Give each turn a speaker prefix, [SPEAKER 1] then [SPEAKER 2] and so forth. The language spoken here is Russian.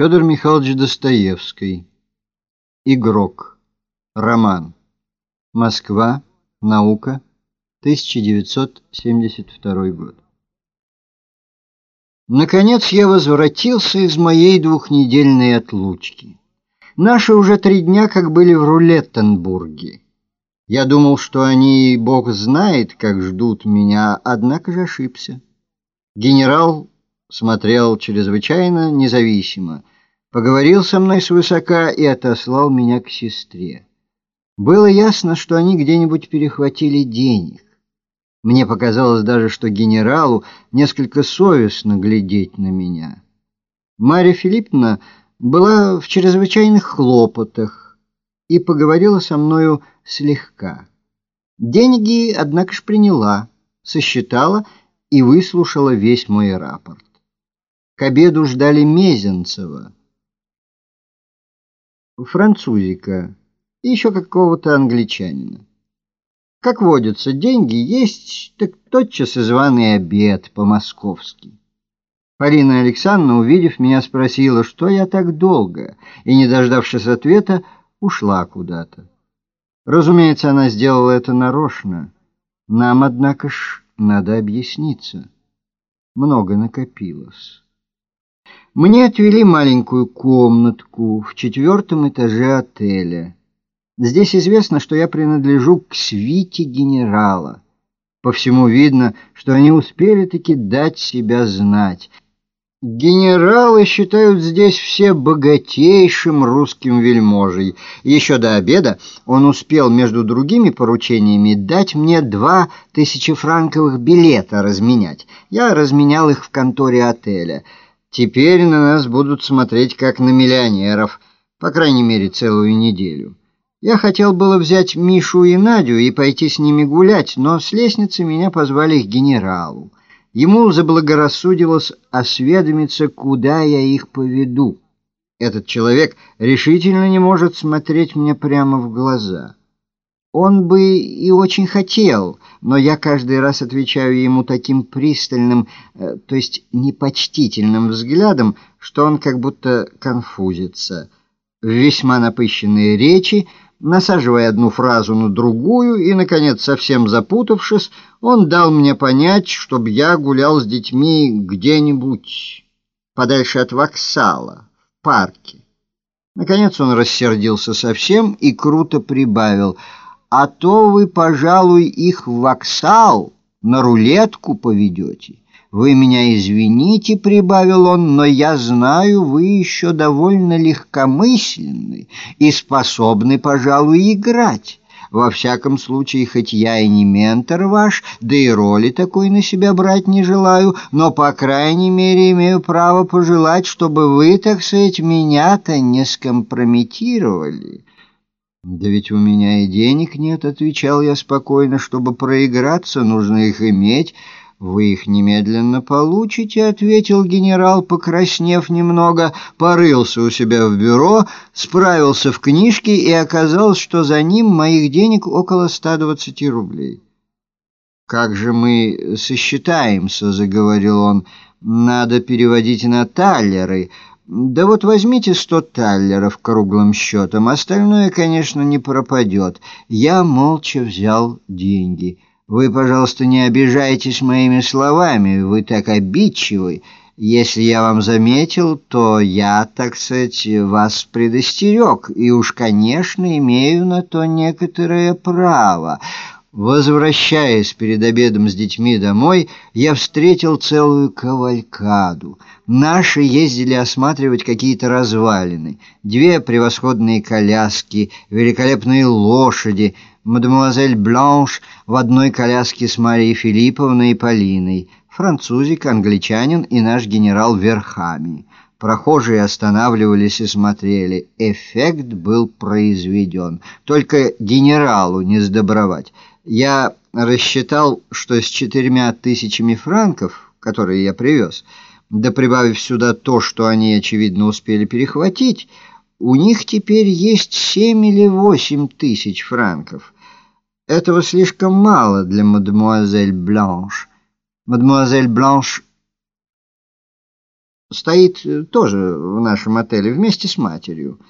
[SPEAKER 1] Федор Михайлович Достоевский. Игрок. Роман. Москва. Наука. 1972 год. Наконец я возвратился из моей двухнедельной отлучки. Наши уже три дня как были в Рулеттенбурге. Я думал, что они, бог знает, как ждут меня, однако же ошибся. Генерал смотрел чрезвычайно независимо, поговорил со мной свысока и отослал меня к сестре. Было ясно, что они где-нибудь перехватили денег. Мне показалось даже, что генералу несколько совестно глядеть на меня. Марья Филипповна была в чрезвычайных хлопотах и поговорила со мною слегка. Деньги, однако ж, приняла, сосчитала и выслушала весь мой рапорт. К обеду ждали Мезенцева, французика и еще какого-то англичанина. Как водится, деньги есть, так тотчас и званый обед по-московски. Полина Александровна, увидев меня, спросила, что я так долго, и, не дождавшись ответа, ушла куда-то. Разумеется, она сделала это нарочно. Нам, однако ж, надо объясниться. Много накопилось. Мне отвели маленькую комнатку в четвертом этаже отеля. Здесь известно, что я принадлежу к свите генерала. По всему видно, что они успели таки дать себя знать. Генералы считают здесь все богатейшим русским вельможей. Еще до обеда он успел между другими поручениями дать мне два тысячефранковых билета разменять. Я разменял их в конторе отеля. Теперь на нас будут смотреть как на миллионеров, по крайней мере, целую неделю. Я хотел было взять Мишу и Надю и пойти с ними гулять, но с лестницы меня позвали к генералу. Ему заблагорассудилось осведомиться, куда я их поведу. Этот человек решительно не может смотреть мне прямо в глаза. Он бы и очень хотел, но я каждый раз отвечаю ему таким пристальным, э, то есть непочтительным взглядом, что он как будто конфузится. В весьма напыщенные речи, насаживая одну фразу на другую и, наконец, совсем запутавшись, он дал мне понять, чтобы я гулял с детьми где-нибудь подальше от воксала, в парке. Наконец он рассердился совсем и круто прибавил — а то вы, пожалуй, их в воксал на рулетку поведете. Вы меня извините, — прибавил он, — но я знаю, вы еще довольно легкомысленны и способны, пожалуй, играть. Во всяком случае, хоть я и не ментор ваш, да и роли такой на себя брать не желаю, но, по крайней мере, имею право пожелать, чтобы вы, так сказать, меня-то не скомпрометировали». «Да ведь у меня и денег нет», — отвечал я спокойно. «Чтобы проиграться, нужно их иметь». «Вы их немедленно получите», — ответил генерал, покраснев немного, порылся у себя в бюро, справился в книжке и оказалось, что за ним моих денег около 120 рублей. «Как же мы сосчитаемся?» — заговорил он. «Надо переводить на таллеры». Да вот возьмите сто таллеров круглым счетом, остальное, конечно, не пропадет. Я молча взял деньги. Вы, пожалуйста, не обижайтесь моими словами, вы так обидчивы. Если я вам заметил, то я, так сказать, вас предостерег, и уж, конечно, имею на то некоторое право». Возвращаясь перед обедом с детьми домой, я встретил целую кавалькаду. Наши ездили осматривать какие-то развалины. Две превосходные коляски, великолепные лошади, мадемуазель Бланш в одной коляске с Марией Филипповной и Полиной, французик, англичанин и наш генерал верхами. Прохожие останавливались и смотрели. Эффект был произведен. Только генералу не сдобровать. Я рассчитал, что с четырьмя тысячами франков, которые я привез, да прибавив сюда то, что они, очевидно, успели перехватить, у них теперь есть семь или восемь тысяч франков. Этого слишком мало для мадемуазель Бланш. Мадемуазель Бланш стоит тоже в нашем отеле вместе с матерью.